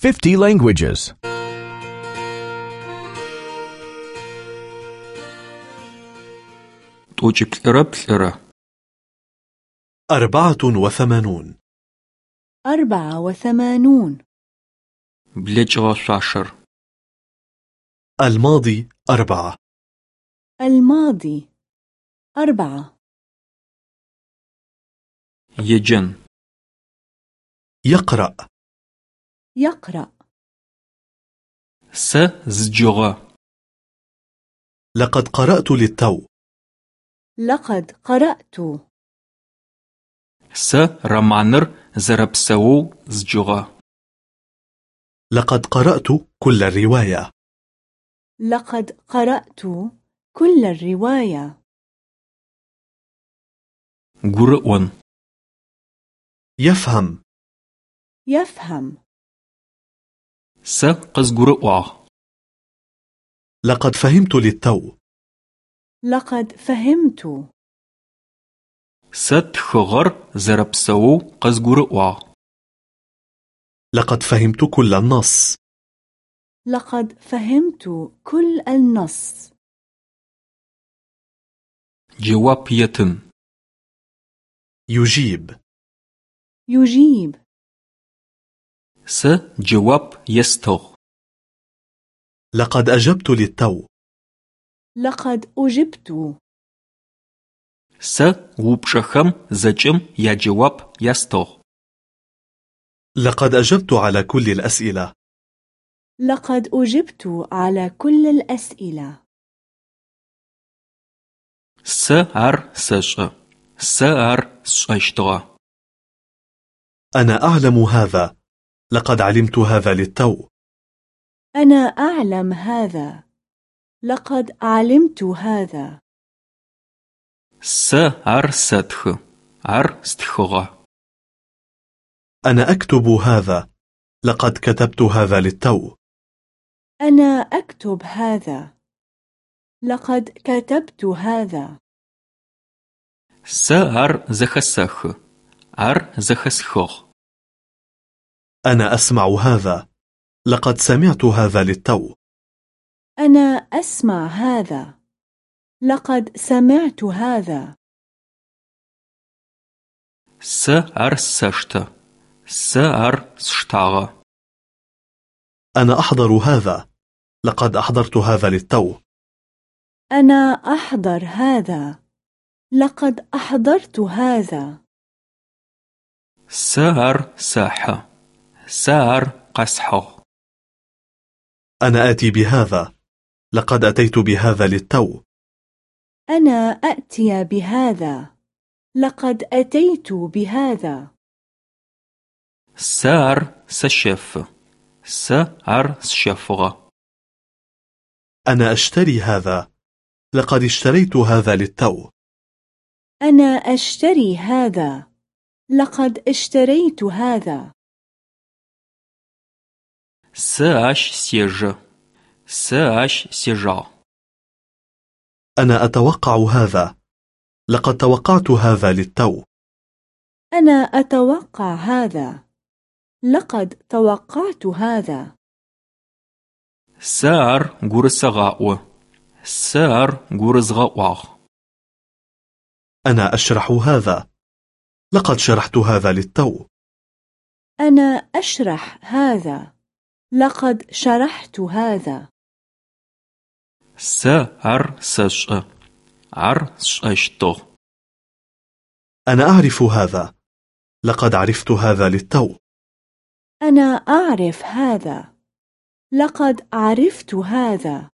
50 languages. 'T'uç'ıplh'ıre plh'ıre. أربعة وثمانون أربعة وثمانون Bleç'ığe şsuaşşer. الماضي أربعة الماضي أربعة Yêcen. يقرأ يقرأ. zcığe. لقد قرأت للتو. لقد قرأت. romanır zerepseuğ zcığe. لقد قرأت كل الرواية. لقد قرأت كل الرواية. Gurı'on. يفهم. يفهم. Se khızgurı'uağ. لقد فهمت للتو لقد فهمت Se txığer zerepseuğ khızgurı'uağ. لقد فهمت كل النص لقد فهمت كل النص Cevap yetin. يجيب يجيب Se cevap yestığ. لقد أجبت للتو لقد أجبت Se vupşşexem zeç'ım ya cevap yastığ. لقد أجبت على كل الأسئلة لقد أجبت على كل الأسئلة Se ar seş'ı. Se ar sş'eştığe. أنا أعلم هذا لقد علمت هذا للتو أنا أعلم هذا لقد علمت هذا ar setxı. Ar stxığe. أنا أكتب هذا لقد كتبت هذا للتو أنا أكتب هذا لقد كتبت هذا ar zexesexı. Ar zexesxığ. أنا أسمع هذا. لقد سمعت هذا للتو. أنا أسمع هذا. لقد سمعت هذا. ar seştı. Se ar sştağe. أنا أحضر هذا. لقد أحضرت هذا للتو. أنا أحضر هذا. لقد أحضرت هذا. Se ar ar qesḥığ. أنا آتي بهذا. لقد أتيت بهذا للتو. أنا أأتي بهذا. لقد أتيت بهذا. seşefı. Se ar sşefığe. أنا أشتري هذا. لقد اشتريت هذا للتو. أنا أشتري هذا. لقد اشتريت هذا. Sêjı. Se aş sêjağ. أنا أتوقع هذا لقد توقعت هذا للتو أنا أتوقع هذا لقد توقعت هذا gurısığa'u. Se ar gurızğa'uağ. أنا أشرح هذا لقد شرحت هذا للتو أنا أشرح هذا لقد شرحت هذا. Se ar seş'ı. Ar sş'eştığ. أنا أعرف هذا. لقد عرفت هذا للتو. أنا أعرف هذا. لقد عرفت هذا.